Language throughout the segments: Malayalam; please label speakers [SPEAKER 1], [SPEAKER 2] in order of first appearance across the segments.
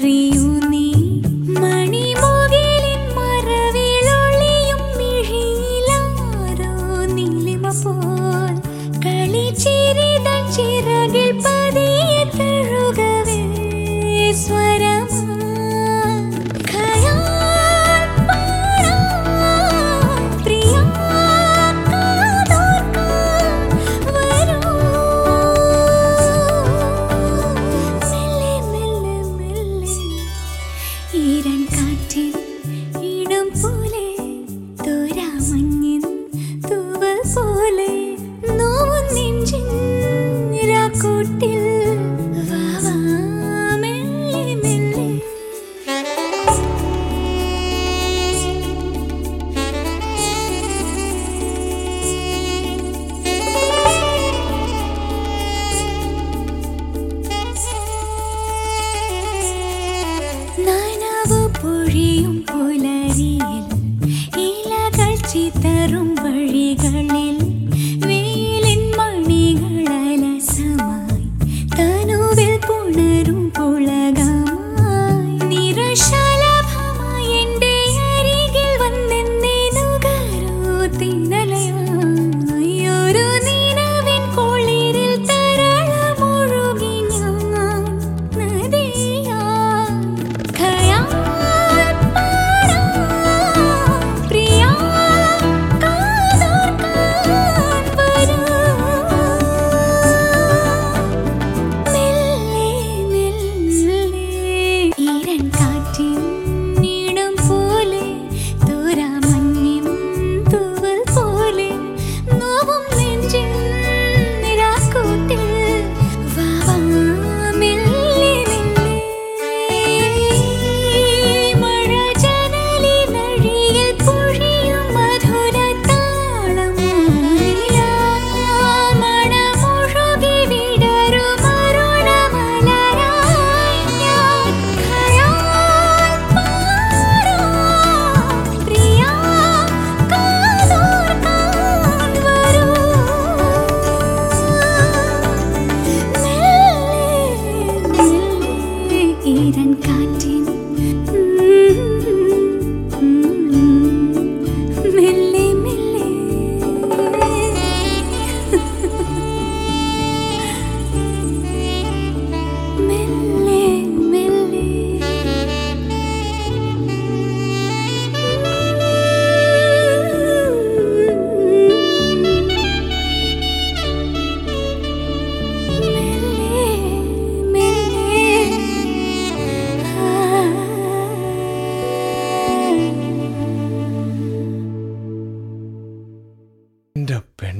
[SPEAKER 1] Hari തനുവിൽ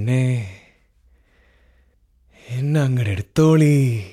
[SPEAKER 2] പെണ്ണെ എന്നെ അങ്ങനെ എടുത്തോളീ.